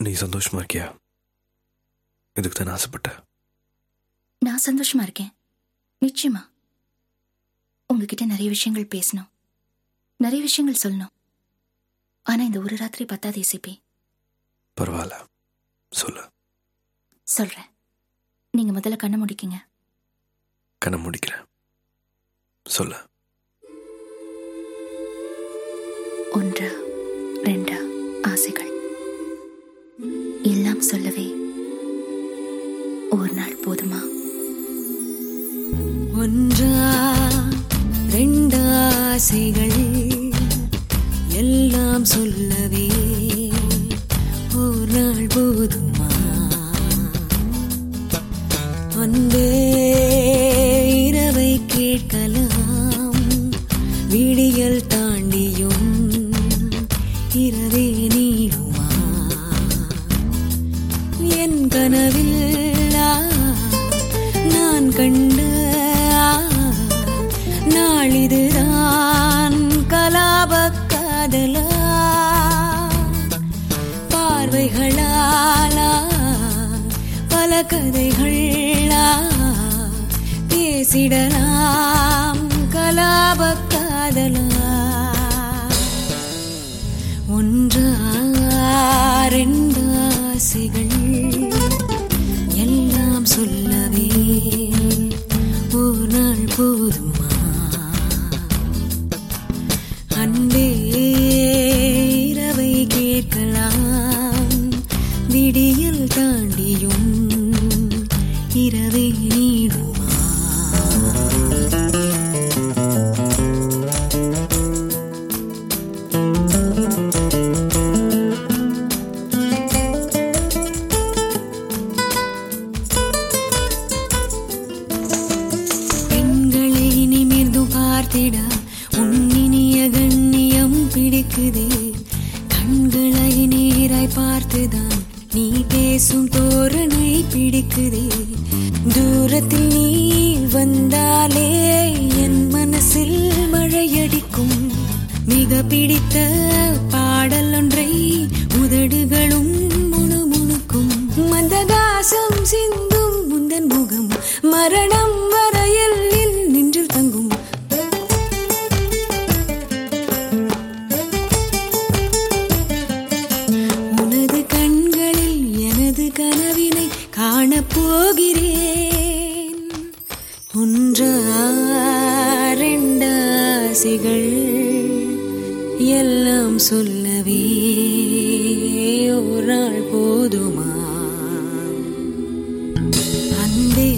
நீ சந்தோஷமா இருக்கியா? இதுக்கு தான் ஆசைப்பட்ட? நான் சந்தோஷமா இருக்கேன். நிச்சயமா. உங்ககிட்ட நிறைய விஷயங்கள் பேசணும். நிறைய விஷயங்கள் சொல்லணும். ஆனா இந்த ஒரு ராத்திரி பத்தாது இசைப்பி. பரவாயில்ல. சொல்லு. சொல்றேன். நீங்க முதல்ல கண்ணை முடிக்கீங்க. கண்ணை முடிக்கிறேன். சொல்லு. ஒன்று ரெண்டு ஆசைகள். எல்லாம் சொல்லவே. ஒரு நாள் போதுமா? ஒன்றா ரெண்டு ஆசைகள் எல்லாம் சொல்லவே. என் கனவில் நான் கண்ட நாளிதுதான் கலாப காதலா பார்வைகளாலா பல கதைகளா பேசிடலாம் பார்த்திட உன்னினிய கண்ணியம் பிடிக்குதே. கண்களை நேராய் பார்த்துதான் நீ பேசும் தோரணை பிடிக்குதே. தூரத்தில் நீ வந்தாலே என் மனசில் மழையடிக்கும். மிக பிடித்த பாடல் ஒன்றை உதடுகளும் முணுமுணுக்கும். மந்தகாசம் சிந்தும் முந்தன் முகம் மரண எல்லாம் சொல்லவே ஒரு நாள் போதுமா? அன்பே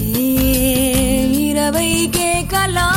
இரவை கேட்கலாம்.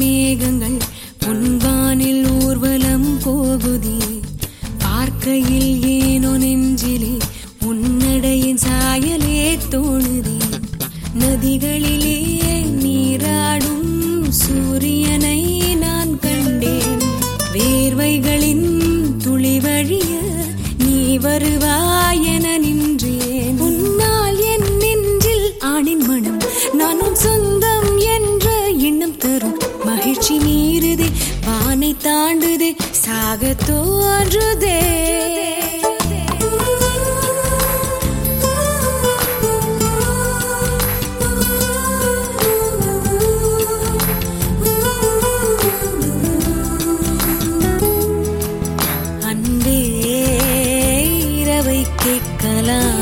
மேகங்கள் பொன்வானில் ஊர்வலம் போகுதே. பார்க்கையில் ஏனோ நெஞ்சிலே உன்னடையின் சாயலே தோணுதே. நதிகளிலே நீராடும் சூரியனை நான் கண்டேன். வேர்வைகளின் துளி வழிய நீ வருவாய் என நின்றேன். உன்னால் என் நெஞ்சில் ஆணின் மனம் நானும் சொந்த மகிழ்ச்சி மீறுதே வானை தாண்டுதே சாக தோன்றுதே அன்பே இரவை கேட்கலாம்.